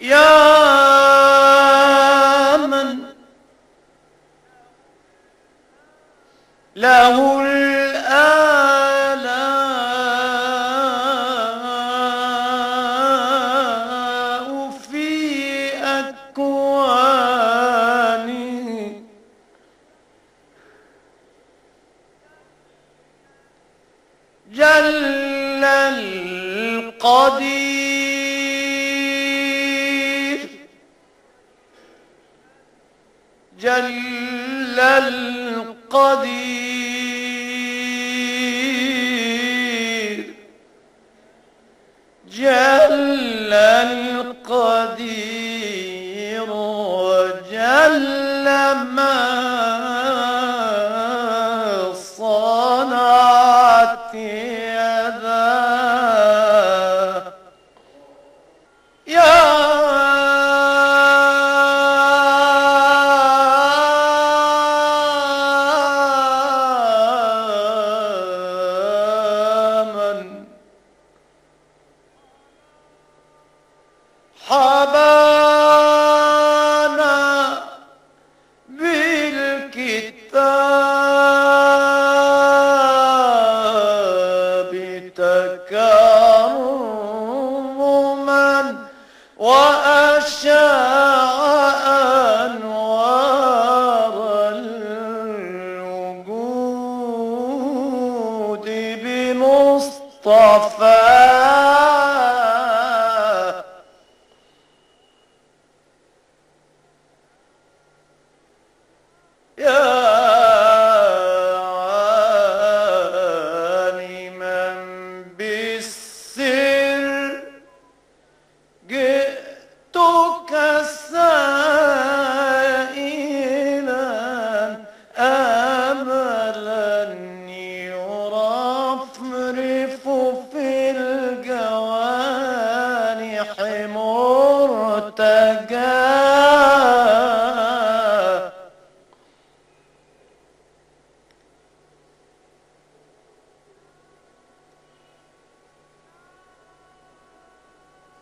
يا من له الآلاء في أكوانه جل القدير جل القدير. جل القدير وجل ما حبانا بالكتاب تكرما وأشاع أنوار منتگا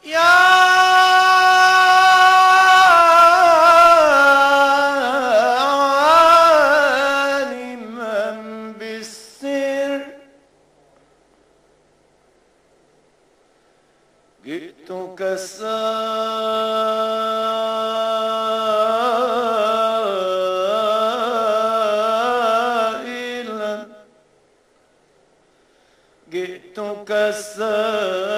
یا جئتك سائلا جئتك سائلا